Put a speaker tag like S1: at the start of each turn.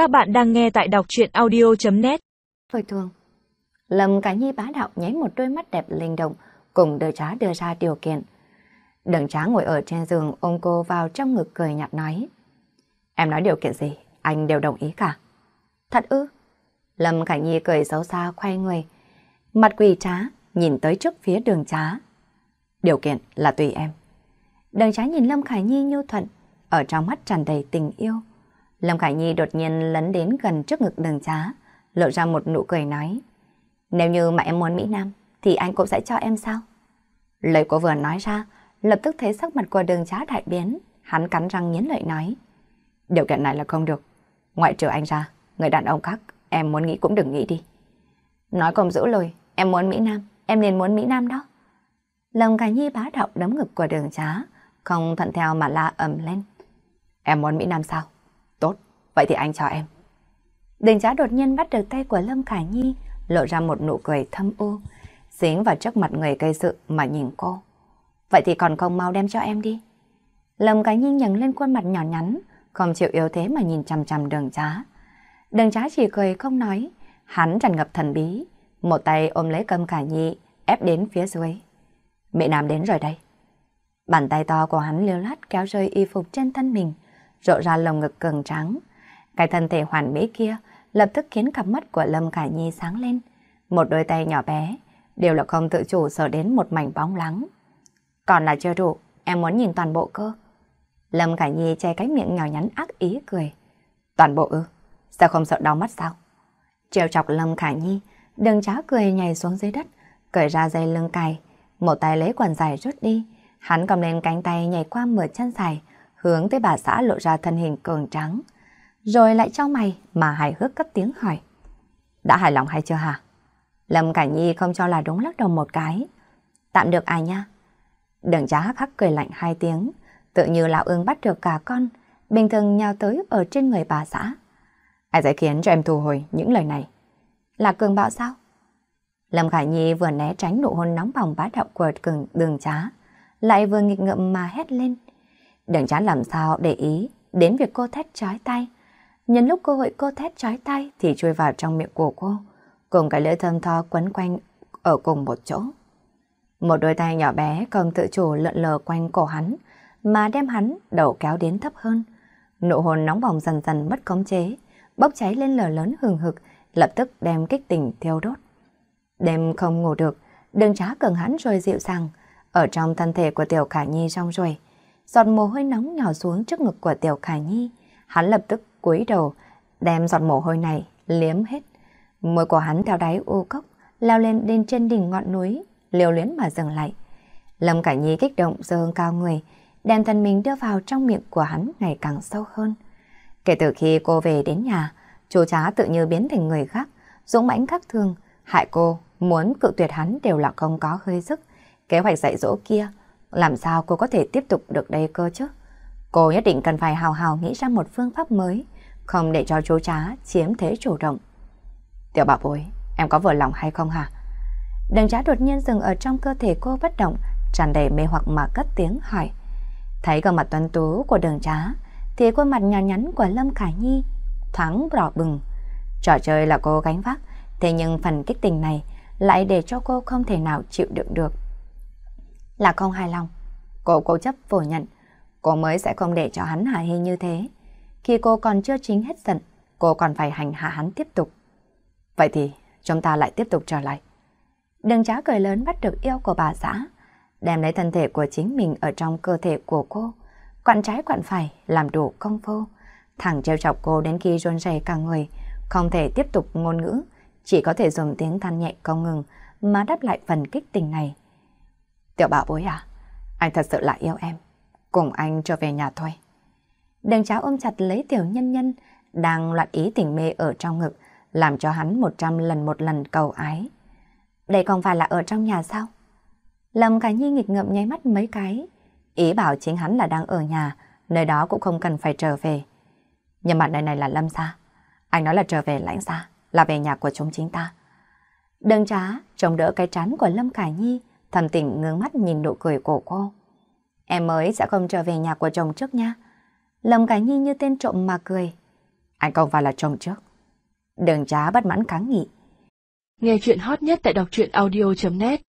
S1: Các bạn đang nghe tại đọc truyện audio.net
S2: Thôi thường. Lâm Cả Nhi bá đạo nháy một đôi mắt đẹp linh động, cùng đưa trá đưa ra điều kiện. Đừng trá ngồi ở trên giường ôm cô vào trong ngực cười nhạt nói. Em nói điều kiện gì, anh đều đồng ý cả. Thật ư? Lâm Khải Nhi cười xấu xa khoe người. Mặt quỳ trá, nhìn tới trước phía đường trá. Điều kiện là tùy em. Đường trá nhìn Lâm Khải Nhi nhu thuận, ở trong mắt tràn đầy tình yêu. Lâm Khải Nhi đột nhiên lấn đến gần trước ngực đường trá, lộ ra một nụ cười nói. Nếu như mà em muốn Mỹ Nam, thì anh cũng sẽ cho em sao? Lời cô vừa nói ra, lập tức thấy sắc mặt của đường trá đại biến, hắn cắn răng nghiến lợi nói. Điều kiện này là không được. Ngoại trừ anh ra, người đàn ông khác, em muốn nghĩ cũng đừng nghĩ đi. Nói không giữ lời, em muốn Mỹ Nam, em liền muốn Mỹ Nam đó. Lâm Khải Nhi bá đạo đấm ngực của đường trá, không thuận theo mà la ầm lên. Em muốn Mỹ Nam sao? Vậy thì anh cho em. Đình trá đột nhiên bắt được tay của Lâm Khả Nhi, lộ ra một nụ cười thâm u, dính vào trước mặt người gây sự mà nhìn cô. Vậy thì còn không mau đem cho em đi. Lâm Khả Nhi nhấn lên khuôn mặt nhỏ nhắn, không chịu yếu thế mà nhìn chằm chằm đường trá. Đường trá chỉ cười không nói, hắn tràn ngập thần bí, một tay ôm lấy cơm Khả Nhi, ép đến phía dưới. Mẹ Nam đến rồi đây. Bàn tay to của hắn liêu lát kéo rơi y phục trên thân mình, rộ ra lồng ngực cường trắng. Cái thân thể hoàn mỹ kia lập tức khiến cặp mắt của Lâm Khải Nhi sáng lên. Một đôi tay nhỏ bé, đều là không tự chủ sờ đến một mảnh bóng lắng. Còn là chưa đủ, em muốn nhìn toàn bộ cơ. Lâm Khải Nhi che cái miệng nhỏ nhắn ác ý cười. Toàn bộ ư? Sao không sợ đau mắt sao? Trêu chọc Lâm Khải Nhi, đừng chá cười nhảy xuống dưới đất, cởi ra dây lưng cài, một tay lấy quần dài rút đi. Hắn cầm lên cánh tay nhảy qua mở chân dài, hướng tới bà xã lộ ra thân hình cường trắng. Rồi lại cho mày mà hài hước cất tiếng hỏi. Đã hài lòng hay chưa hả? Lâm Cảnh Nhi không cho là đúng lắc đầu một cái. Tạm được ai nha? Đừng trá hắc hắc cười lạnh hai tiếng, tự như lão ương bắt được cả con, bình thường nhào tới ở trên người bà xã. Ai sẽ khiến cho em thu hồi những lời này? Là cường bạo sao? Lâm Khải Nhi vừa né tránh nụ hôn nóng bỏng bá đạo của cường đường trá, lại vừa nghịch ngợm mà hét lên. Đường trá làm sao để ý đến việc cô thét chói tay. Nhân lúc cơ hội cô thét trái tay thì chui vào trong miệng của cô, cùng cái lưỡi thơm tho quấn quanh ở cùng một chỗ. Một đôi tay nhỏ bé còn tự chủ lượn lờ quanh cổ hắn, mà đem hắn đầu kéo đến thấp hơn. Nụ hôn nóng bỏng dần dần mất khống chế, bốc cháy lên lờ lớn hừng hực, lập tức đem kích tình thiêu đốt. Đêm không ngủ được, đường trá cường hắn rồi dịu dàng, ở trong thân thể của Tiểu Khả Nhi trong rồi. Giọt mồ hôi nóng nhỏ xuống trước ngực của Tiểu Khả Nhi, hắn lập tức cúi đầu, đem giọt mồ hôi này liếm hết. Môi của hắn theo đáy u cốc, leo lên đến trên đỉnh ngọn núi, liều luyến mà dừng lại. Lâm Khả Nhi kích động dơ cao người, đem thân mình đưa vào trong miệng của hắn ngày càng sâu hơn. Kể từ khi cô về đến nhà, chú chá tự như biến thành người khác, dũng mãnh khác thường, hại cô, muốn cự tuyệt hắn đều là không có hơi sức. Kế hoạch dạy dỗ kia, làm sao cô có thể tiếp tục được đây cơ chứ? Cô nhất định cần phải hào hào nghĩ ra một phương pháp mới, không để cho chú chá chiếm thế chủ động. Tiểu bảo bối, em có vừa lòng hay không hả? Đằng trá đột nhiên dừng ở trong cơ thể cô bất động, tràn đầy mê hoặc mà cất tiếng hỏi. Thấy gương mặt tuấn tú của đường trá, thì khuôn mặt nhỏ nhắn của Lâm Khải Nhi thoáng đỏ bừng. Trò chơi là cô gánh vác, thế nhưng phần kích tình này lại để cho cô không thể nào chịu đựng được. Là không hài lòng. Cô cố chấp phủ nhận, cô mới sẽ không để cho hắn hài hy như thế. Khi cô còn chưa chính hết giận, cô còn phải hành hạ hắn tiếp tục. Vậy thì chúng ta lại tiếp tục trở lại. Đừng trá cười lớn bắt được yêu của bà xã, đem lấy thân thể của chính mình ở trong cơ thể của cô, quặn trái quặn phải, làm đủ công phu, thẳng treo chọc cô đến khi run rẩy cả người, không thể tiếp tục ngôn ngữ, chỉ có thể dùng tiếng than nhẹ không ngừng mà đáp lại phần kích tình này. Tiểu bảo bối à, anh thật sự là yêu em, cùng anh trở về nhà thôi. Đừng cháu ôm chặt lấy tiểu nhân nhân, đang loạn ý tình mê ở trong ngực, làm cho hắn một trăm lần một lần cầu ái. Đây không phải là ở trong nhà sao? Lâm Cả Nhi nghịch ngợm nháy mắt mấy cái, ý bảo chính hắn là đang ở nhà, nơi đó cũng không cần phải trở về. Nhưng mà nơi này là Lâm xa. Anh nói là trở về lãnh xa, là về nhà của chúng chính ta. Đừng trá, trông đỡ cái trán của Lâm Khải Nhi, thầm tỉnh ngưỡng mắt nhìn nụ cười của cô. Em mới sẽ không trở về nhà của chồng trước nha. Lâm Cái Nhi như tên trộm mà cười. Anh không phải là chồng trước. Đường trá bất mãn kháng nghị.
S1: Nghe chuyện hot nhất tại đọc truyện audio.net